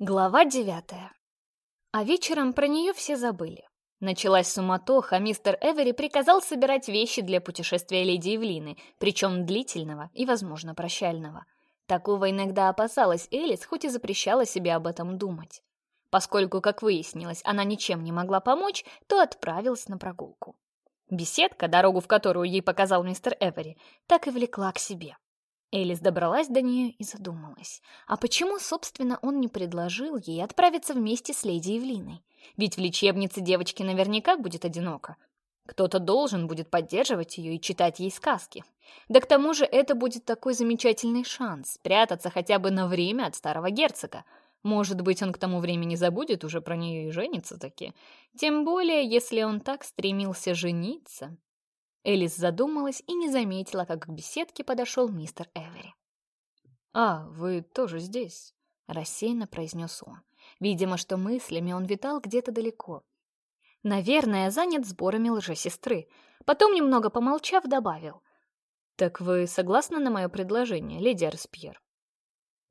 Глава девятая. А вечером про нее все забыли. Началась суматоха, мистер Эвери приказал собирать вещи для путешествия леди Евлины, причем длительного и, возможно, прощального. Такого иногда опасалась Элис, хоть и запрещала себе об этом думать. Поскольку, как выяснилось, она ничем не могла помочь, то отправилась на прогулку. Беседка, дорогу в которую ей показал мистер Эвери, так и влекла к себе. Элис добралась до нее и задумалась. А почему, собственно, он не предложил ей отправиться вместе с леди Евлиной? Ведь в лечебнице девочке наверняка будет одиноко. Кто-то должен будет поддерживать ее и читать ей сказки. Да к тому же это будет такой замечательный шанс спрятаться хотя бы на время от старого герцога. Может быть, он к тому времени забудет уже про нее и женится таки. Тем более, если он так стремился жениться. Элис задумалась и не заметила, как к беседке подошел мистер Эвери. «А, вы тоже здесь?» — рассеянно произнес он. Видимо, что мыслями он витал где-то далеко. Наверное, занят сборами лжесестры. Потом, немного помолчав, добавил. «Так вы согласны на мое предложение, леди Арспьер?»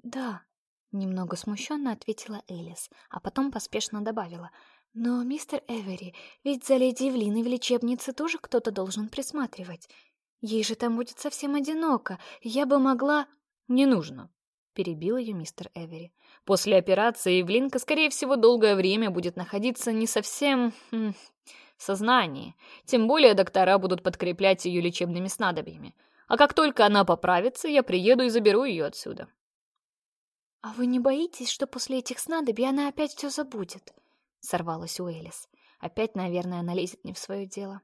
«Да», — немного смущенно ответила Элис, а потом поспешно добавила — но, мистер Эвери, ведь за леди Евлиной в лечебнице тоже кто-то должен присматривать. Ей же там будет совсем одиноко. Я бы могла... Не нужно, перебил ее мистер Эвери. После операции Евлинка, скорее всего, долгое время будет находиться не совсем... Хм, в сознании. Тем более доктора будут подкреплять ее лечебными снадобьями. А как только она поправится, я приеду и заберу ее отсюда. «А вы не боитесь, что после этих снадобий она опять все забудет?» — сорвалась у Элис. Опять, наверное, она лезет не в свое дело.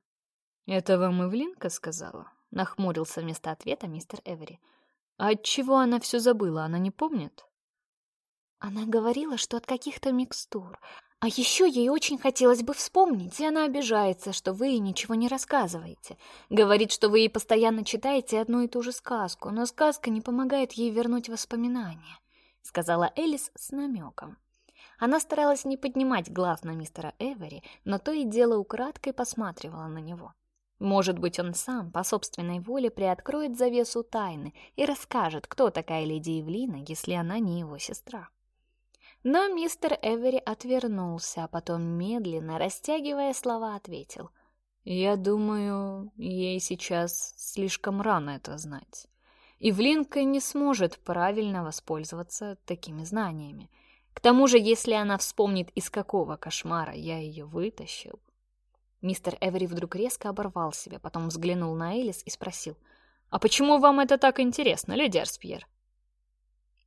«Это вам Эвлинка сказала?» — нахмурился вместо ответа мистер Эвери. «А от чего она все забыла, она не помнит?» Она говорила, что от каких-то микстур. А еще ей очень хотелось бы вспомнить, и она обижается, что вы ей ничего не рассказываете. Говорит, что вы ей постоянно читаете одну и ту же сказку, но сказка не помогает ей вернуть воспоминания, — сказала Элис с намеком. Она старалась не поднимать глаз на мистера Эвери, но то и дело украдкой посматривала на него. Может быть, он сам, по собственной воле, приоткроет завесу тайны и расскажет, кто такая леди Евлина, если она не его сестра. Но мистер Эвери отвернулся, а потом, медленно, растягивая слова, ответил. «Я думаю, ей сейчас слишком рано это знать. Ивлинка не сможет правильно воспользоваться такими знаниями. К тому же, если она вспомнит, из какого кошмара я ее вытащил... Мистер Эвери вдруг резко оборвал себя, потом взглянул на Элис и спросил. «А почему вам это так интересно, леди Арспьер?»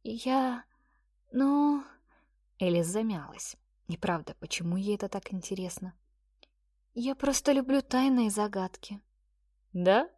«Я... ну...» Элис замялась. Неправда, почему ей это так интересно? «Я просто люблю тайные загадки». «Да?»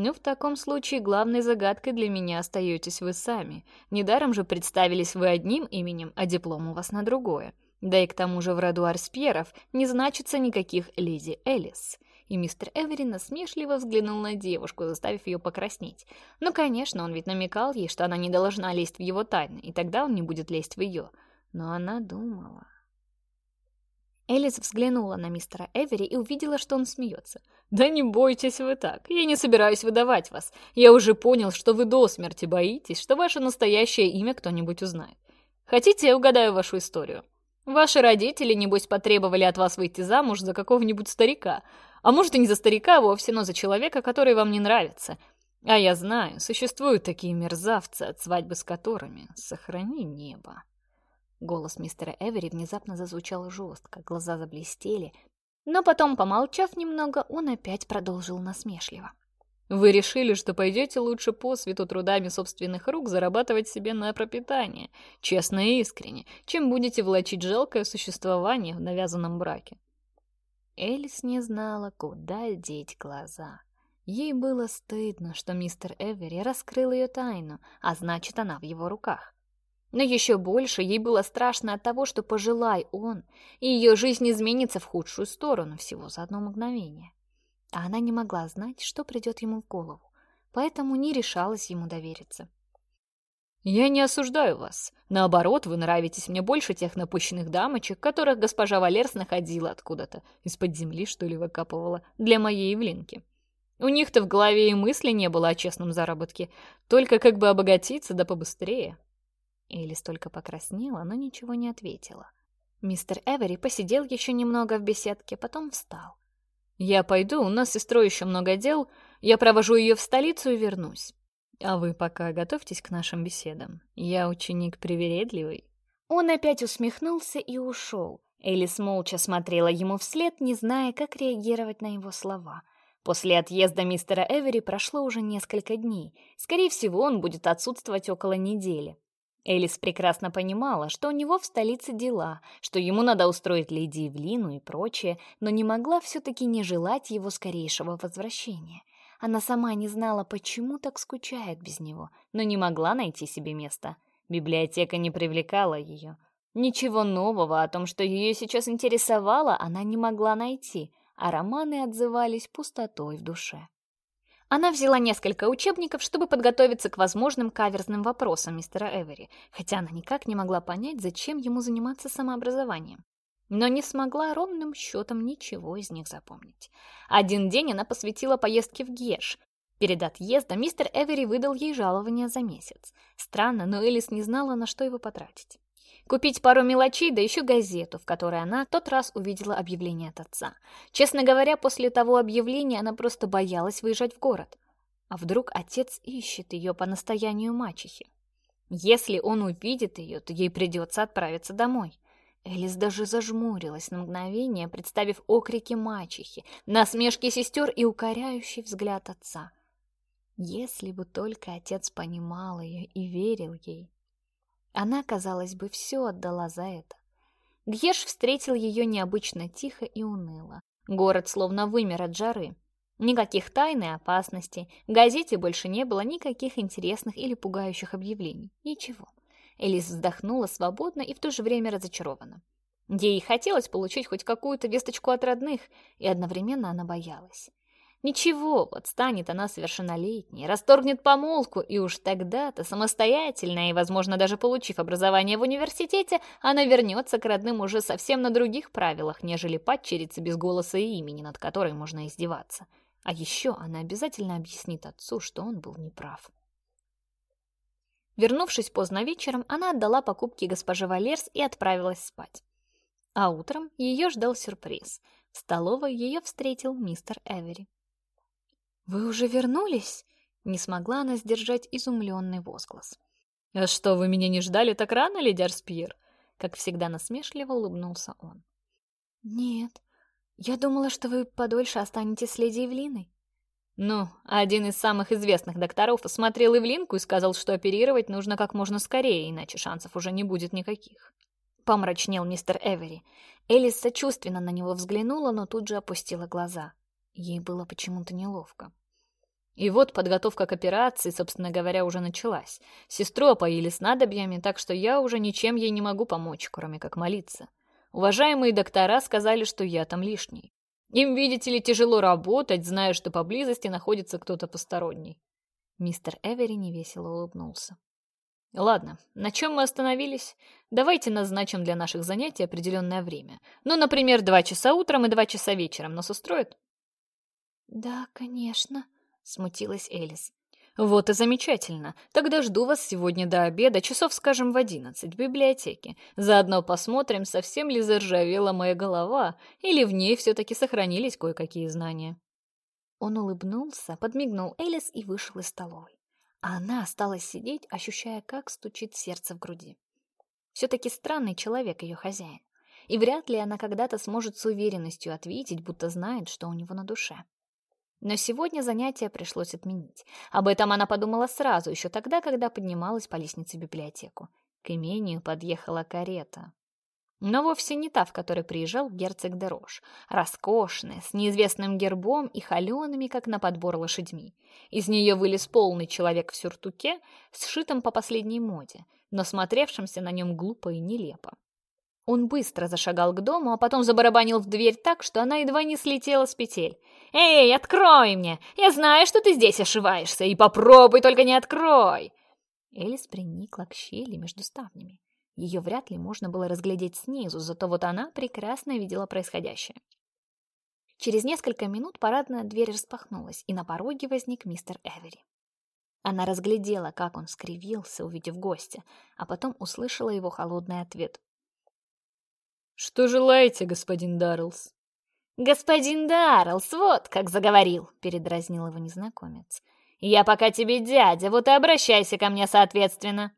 Ну, в таком случае главной загадкой для меня остаетесь вы сами. Недаром же представились вы одним именем, а диплом у вас на другое. Да и к тому же в роду Арспьеров не значится никаких леди Элис. И мистер Эвери насмешливо взглянул на девушку, заставив ее покраснеть. Ну, конечно, он ведь намекал ей, что она не должна лезть в его тайны, и тогда он не будет лезть в ее. Но она думала... Элис взглянула на мистера Эвери и увидела, что он смеется. «Да не бойтесь вы так, я не собираюсь выдавать вас. Я уже понял, что вы до смерти боитесь, что ваше настоящее имя кто-нибудь узнает. Хотите, я угадаю вашу историю? Ваши родители, небось, потребовали от вас выйти замуж за какого-нибудь старика. А может, и не за старика вовсе, но за человека, который вам не нравится. А я знаю, существуют такие мерзавцы, от свадьбы с которыми сохрани небо». Голос мистера Эвери внезапно зазвучал жестко, глаза заблестели, но потом, помолчав немного, он опять продолжил насмешливо. «Вы решили, что пойдете лучше по свету трудами собственных рук зарабатывать себе на пропитание, честно и искренне, чем будете влачить жалкое существование в навязанном браке». Элис не знала, куда деть глаза. Ей было стыдно, что мистер Эвери раскрыл ее тайну, а значит, она в его руках. Но еще больше ей было страшно от того, что пожелай он, и ее жизнь изменится в худшую сторону всего за одно мгновение. А она не могла знать, что придет ему в голову, поэтому не решалась ему довериться. «Я не осуждаю вас. Наоборот, вы нравитесь мне больше тех напыщенных дамочек, которых госпожа Валерс находила откуда-то, из-под земли, что ли, выкапывала, для моей Евлинки. У них-то в голове и мысли не было о честном заработке, только как бы обогатиться да побыстрее». Элис только покраснела, но ничего не ответила. Мистер Эвери посидел еще немного в беседке, потом встал. «Я пойду, у нас с сестрой еще много дел. Я провожу ее в столицу и вернусь. А вы пока готовьтесь к нашим беседам. Я ученик привередливый». Он опять усмехнулся и ушел. Элис молча смотрела ему вслед, не зная, как реагировать на его слова. После отъезда мистера Эвери прошло уже несколько дней. Скорее всего, он будет отсутствовать около недели. Элис прекрасно понимала, что у него в столице дела, что ему надо устроить леди Евлину и прочее, но не могла все-таки не желать его скорейшего возвращения. Она сама не знала, почему так скучает без него, но не могла найти себе места. Библиотека не привлекала ее. Ничего нового о том, что ее сейчас интересовало, она не могла найти, а романы отзывались пустотой в душе. Она взяла несколько учебников, чтобы подготовиться к возможным каверзным вопросам мистера Эвери, хотя она никак не могла понять, зачем ему заниматься самообразованием. Но не смогла ровным счетом ничего из них запомнить. Один день она посвятила поездке в Геш. Перед отъездом мистер Эвери выдал ей жалование за месяц. Странно, но Элис не знала, на что его потратить. Купить пару мелочей, да еще газету, в которой она тот раз увидела объявление от отца. Честно говоря, после того объявления она просто боялась выезжать в город. А вдруг отец ищет ее по настоянию мачехи? Если он увидит ее, то ей придется отправиться домой. Элис даже зажмурилась на мгновение, представив окрики мачехи, насмешки сестер и укоряющий взгляд отца. Если бы только отец понимал ее и верил ей. Она, казалось бы, все отдала за это. Гьеш встретил ее необычно тихо и уныло. Город словно вымер от жары. Никаких тайн и опасностей. В газете больше не было никаких интересных или пугающих объявлений. Ничего. Элис вздохнула свободно и в то же время разочарованно. Ей хотелось получить хоть какую-то весточку от родных, и одновременно она боялась. Ничего, вот станет она совершеннолетней, расторгнет помолвку, и уж тогда-то самостоятельно и, возможно, даже получив образование в университете, она вернется к родным уже совсем на других правилах, нежели падчерица без голоса и имени, над которой можно издеваться. А еще она обязательно объяснит отцу, что он был неправ. Вернувшись поздно вечером, она отдала покупки госпоже Валерс и отправилась спать. А утром ее ждал сюрприз. В столовой ее встретил мистер Эвери. «Вы уже вернулись?» Не смогла она сдержать изумленный возглас. «А что, вы меня не ждали так рано, леди Арспьер?» Как всегда насмешливо улыбнулся он. «Нет, я думала, что вы подольше останетесь с леди Эвлиной». Ну, один из самых известных докторов осмотрел Эвлинку и сказал, что оперировать нужно как можно скорее, иначе шансов уже не будет никаких. Помрачнел мистер Эвери. Элис сочувственно на него взглянула, но тут же опустила глаза. Ей было почему-то неловко. И вот подготовка к операции, собственно говоря, уже началась. Сестру опоили снадобьями, так что я уже ничем ей не могу помочь, кроме как молиться. Уважаемые доктора сказали, что я там лишний. Им, видите ли, тяжело работать, зная, что поблизости находится кто-то посторонний. Мистер Эвери невесело улыбнулся. Ладно, на чем мы остановились? Давайте назначим для наших занятий определенное время. Ну, например, два часа утром и два часа вечером. Нас устроит? Да, конечно, смутилась Элис. Вот и замечательно. Тогда жду вас сегодня до обеда, часов, скажем, в одиннадцать, в библиотеке. Заодно посмотрим, совсем ли заржавела моя голова, или в ней все-таки сохранились кое-какие знания. Он улыбнулся, подмигнул Элис и вышел из столовой. А она осталась сидеть, ощущая, как стучит сердце в груди. Все-таки странный человек ее хозяин. И вряд ли она когда-то сможет с уверенностью ответить, будто знает, что у него на душе. Но сегодня занятие пришлось отменить. Об этом она подумала сразу, еще тогда, когда поднималась по лестнице в библиотеку. К имению подъехала карета. Но вовсе не та, в которой приезжал герцог Дерош. Роскошная, с неизвестным гербом и холеными, как на подбор лошадьми. Из нее вылез полный человек в сюртуке, сшитом по последней моде, но смотревшимся на нем глупо и нелепо. Он быстро зашагал к дому, а потом забарабанил в дверь так, что она едва не слетела с петель. «Эй, открой мне! Я знаю, что ты здесь ошиваешься, и попробуй только не открой!» Элис приникла к щели между ставнями. Ее вряд ли можно было разглядеть снизу, зато вот она прекрасно видела происходящее. Через несколько минут парадная дверь распахнулась, и на пороге возник мистер Эвери. Она разглядела, как он скривился, увидев гостя, а потом услышала его холодный ответ. «Что желаете, господин Дарлс?» «Господин Дарлс, вот как заговорил!» — передразнил его незнакомец. «Я пока тебе дядя, вот и обращайся ко мне соответственно!»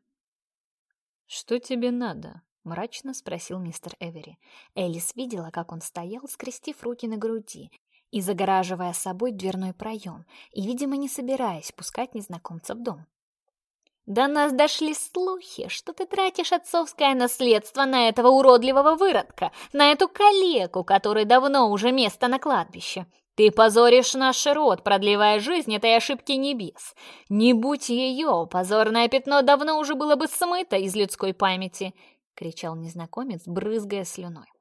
«Что тебе надо?» — мрачно спросил мистер Эвери. Элис видела, как он стоял, скрестив руки на груди и загораживая собой дверной проем, и, видимо, не собираясь пускать незнакомца в дом. «До нас дошли слухи, что ты тратишь отцовское наследство на этого уродливого выродка, на эту калеку, которой давно уже место на кладбище. Ты позоришь наш род, продлевая жизнь этой ошибки небес. Не будь ее, позорное пятно давно уже было бы смыто из людской памяти. — кричал незнакомец, брызгая слюной.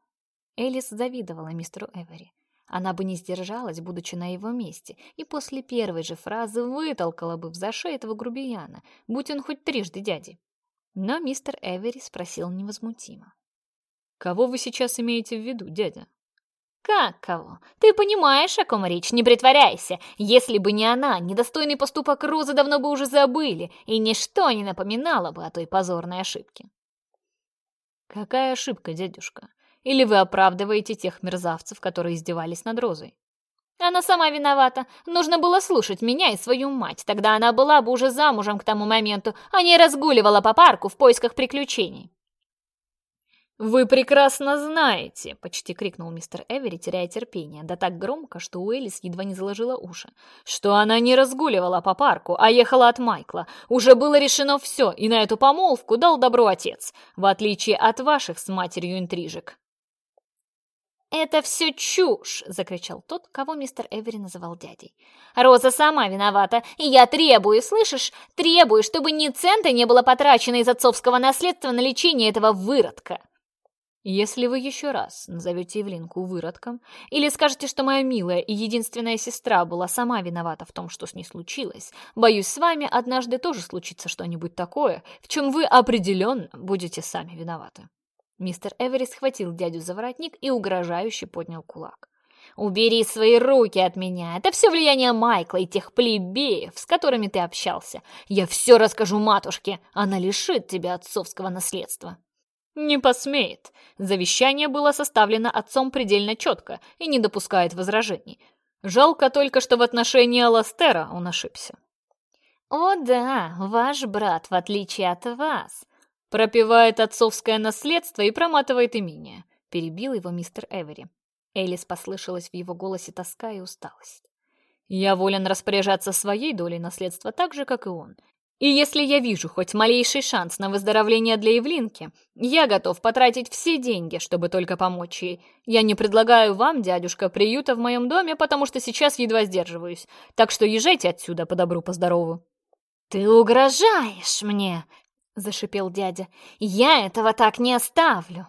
Элис завидовала мистеру Эвери. Она бы не сдержалась, будучи на его месте, и после первой же фразы вытолкала бы в зашей этого грубияна, будь он хоть трижды дяди. Но мистер Эвери спросил невозмутимо. «Кого вы сейчас имеете в виду, дядя?» «Как кого? Ты понимаешь, о ком речь, не притворяйся. Если бы не она, недостойный поступок Розы давно бы уже забыли, и ничто не напоминало бы о той позорной ошибке». «Какая ошибка, дядюшка? Или вы оправдываете тех мерзавцев, которые издевались над Розой?» Она сама виновата. Нужно было слушать меня и свою мать. Тогда она была бы уже замужем к тому моменту, а не разгуливала по парку в поисках приключений. «Вы прекрасно знаете!» — почти крикнул мистер Эвери, теряя терпение, да так громко, что Уэллис едва не заложила уши. «Что она не разгуливала по парку, а ехала от Майкла. Уже было решено все, и на эту помолвку дал добро отец, в отличие от ваших с матерью интрижек». «Это все чушь!» — закричал тот, кого мистер Эвери называл дядей. «Роза сама виновата, и я требую, слышишь? Требую, чтобы ни цента не было потрачено из отцовского наследства на лечение этого выродка!» Если вы еще раз назовете Евлинку выродком, или скажете, что моя милая и единственная сестра была сама виновата в том, что с ней случилось, боюсь, с вами однажды тоже случится что-нибудь такое, в чем вы определенно будете сами виноваты. Мистер Эвери схватил дядю за воротник и угрожающе поднял кулак. «Убери свои руки от меня! Это все влияние Майкла и тех плебеев, с которыми ты общался. Я все расскажу матушке, она лишит тебя отцовского наследства!» «Не посмеет. Завещание было составлено отцом предельно четко и не допускает возражений. Жалко только, что в отношении Аластера он ошибся». «О да, ваш брат, в отличие от вас, пропивает отцовское наследство и проматывает имение», — перебил его мистер Эвери. Элис послышалась в его голосе тоска и усталость. «Я волен распоряжаться своей долей наследства так же, как и он, и если я вижу хоть малейший шанс на выздоровление для Евлинки, я готов потратить все деньги, чтобы только помочь ей. Я не предлагаю вам, дядюшка, приюта в моем доме, потому что сейчас едва сдерживаюсь. Так что езжайте отсюда по добру, по здорову. «Ты угрожаешь мне!» — зашипел дядя. «Я этого так не оставлю!»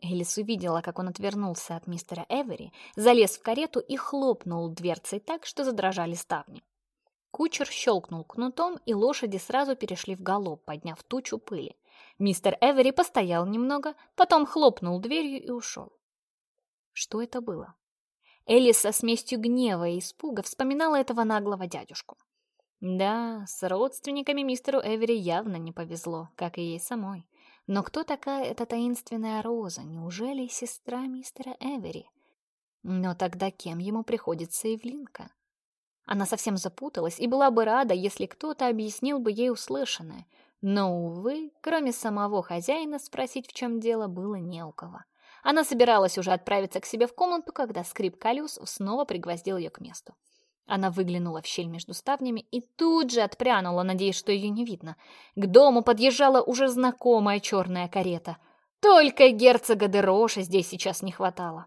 Элис увидела, как он отвернулся от мистера Эвери, залез в карету и хлопнул дверцей так, что задрожали ставни. Кучер щелкнул кнутом, и лошади сразу перешли в галоп, подняв тучу пыли. Мистер Эвери постоял немного, потом хлопнул дверью и ушел. Что это было? Элис со смесью гнева и испуга вспоминала этого наглого дядюшку. Да, с родственниками мистеру Эвери явно не повезло, как и ей самой. Но кто такая эта таинственная Роза? Неужели сестра мистера Эвери? Но тогда кем ему приходится Эвлинка? Она совсем запуталась и была бы рада, если кто-то объяснил бы ей услышанное. Но, увы, кроме самого хозяина, спросить, в чем дело, было не у кого. Она собиралась уже отправиться к себе в комнату, когда скрип колес снова пригвоздил ее к месту. Она выглянула в щель между ставнями и тут же отпрянула, надеясь, что ее не видно. К дому подъезжала уже знакомая черная карета. Только герцога Дероша здесь сейчас не хватало.